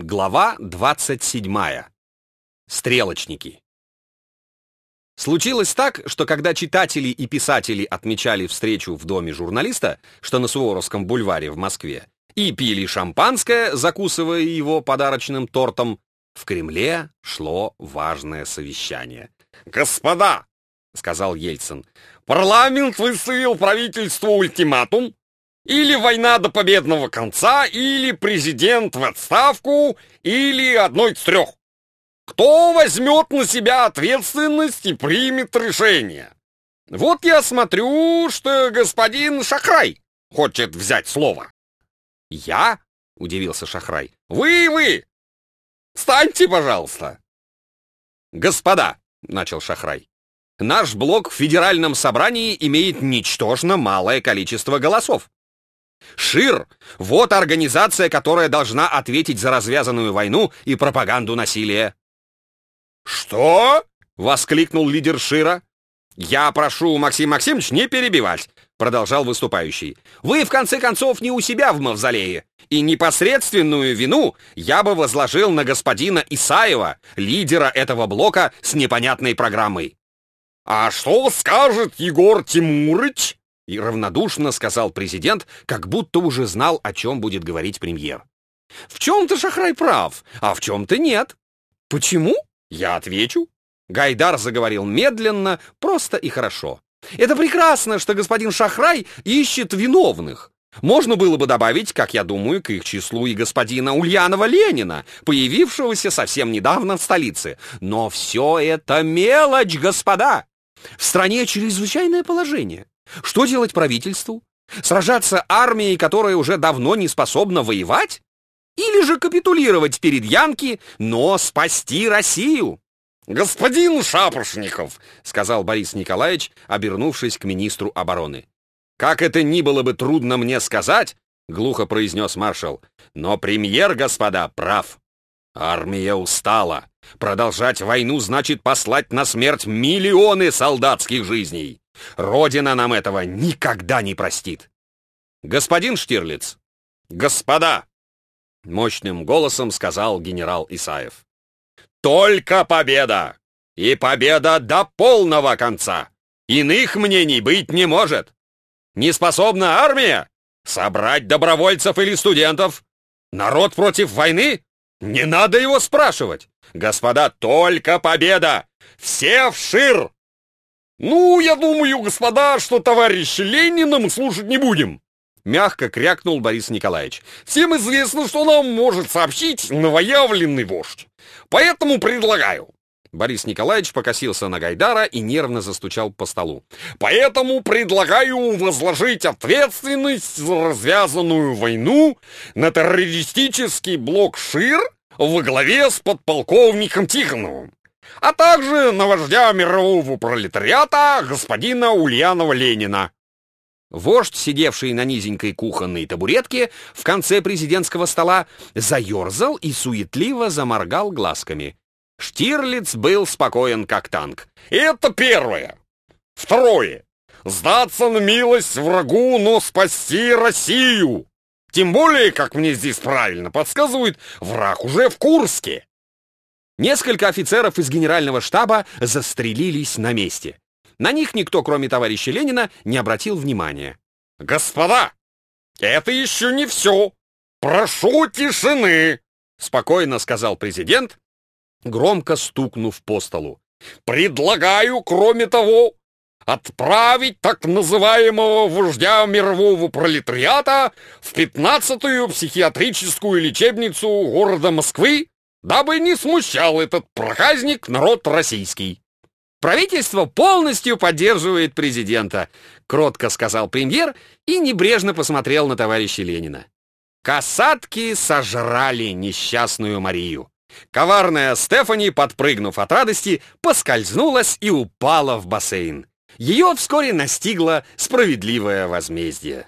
Глава 27. Стрелочники. Случилось так, что когда читатели и писатели отмечали встречу в доме журналиста, что на Суворовском бульваре в Москве, и пили шампанское, закусывая его подарочным тортом, в Кремле шло важное совещание. «Господа!» — сказал Ельцин. «Парламент выставил правительству ультиматум, или война до победного конца, или президент в отставку, или одно из трех. Кто возьмет на себя ответственность и примет решение? Вот я смотрю, что господин Шахрай хочет взять слово. «Я?» — удивился Шахрай. «Вы, вы! Встаньте, пожалуйста!» «Господа!» — начал Шахрай. «Наш блок в федеральном собрании имеет ничтожно малое количество голосов. ШИР — вот организация, которая должна ответить за развязанную войну и пропаганду насилия. «Что?» — воскликнул лидер ШИРа. «Я прошу, Максим Максимович, не перебивать», — продолжал выступающий. «Вы, в конце концов, не у себя в мавзолее, и непосредственную вину я бы возложил на господина Исаева, лидера этого блока с непонятной программой». «А что скажет Егор Тимурыч?» И равнодушно сказал президент, как будто уже знал, о чем будет говорить премьер. В чем-то Шахрай прав, а в чем-то нет. Почему? Я отвечу. Гайдар заговорил медленно, просто и хорошо. Это прекрасно, что господин Шахрай ищет виновных. Можно было бы добавить, как я думаю, к их числу и господина Ульянова Ленина, появившегося совсем недавно в столице. Но все это мелочь, господа. В стране чрезвычайное положение. Что делать правительству? Сражаться армией, которая уже давно не способна воевать? Или же капитулировать перед Янки, но спасти Россию? «Господин Шапошников», — сказал Борис Николаевич, обернувшись к министру обороны. «Как это ни было бы трудно мне сказать», — глухо произнес маршал, «но премьер, господа, прав. Армия устала. Продолжать войну значит послать на смерть миллионы солдатских жизней. Родина нам этого никогда не простит. Господин Штирлиц, господа, мощным голосом сказал генерал Исаев. Только победа! И победа до полного конца! Иных мнений быть не может! Не способна армия? Собрать добровольцев или студентов? Народ против войны? Не надо его спрашивать! Господа, только победа! Все в шир! «Ну, я думаю, господа, что товарища Ленина мы слушать не будем!» Мягко крякнул Борис Николаевич. «Всем известно, что нам может сообщить новоявленный вождь. Поэтому предлагаю...» Борис Николаевич покосился на Гайдара и нервно застучал по столу. «Поэтому предлагаю возложить ответственность за развязанную войну на террористический блок ШИР во главе с подполковником Тихоновым а также на вождя мирового пролетариата господина Ульянова Ленина. Вождь, сидевший на низенькой кухонной табуретке в конце президентского стола, заерзал и суетливо заморгал глазками. Штирлиц был спокоен, как танк. «Это первое. Второе. Сдаться на милость врагу, но спасти Россию. Тем более, как мне здесь правильно подсказывают, враг уже в Курске. Несколько офицеров из генерального штаба застрелились на месте. На них никто, кроме товарища Ленина, не обратил внимания. «Господа, это еще не все! Прошу тишины!» — спокойно сказал президент, громко стукнув по столу. «Предлагаю, кроме того, отправить так называемого вождя мирового пролетариата в пятнадцатую психиатрическую лечебницу города Москвы дабы не смущал этот проказник народ российский. Правительство полностью поддерживает президента, кротко сказал премьер и небрежно посмотрел на товарища Ленина. Касатки сожрали несчастную Марию. Коварная Стефани, подпрыгнув от радости, поскользнулась и упала в бассейн. Ее вскоре настигло справедливое возмездие.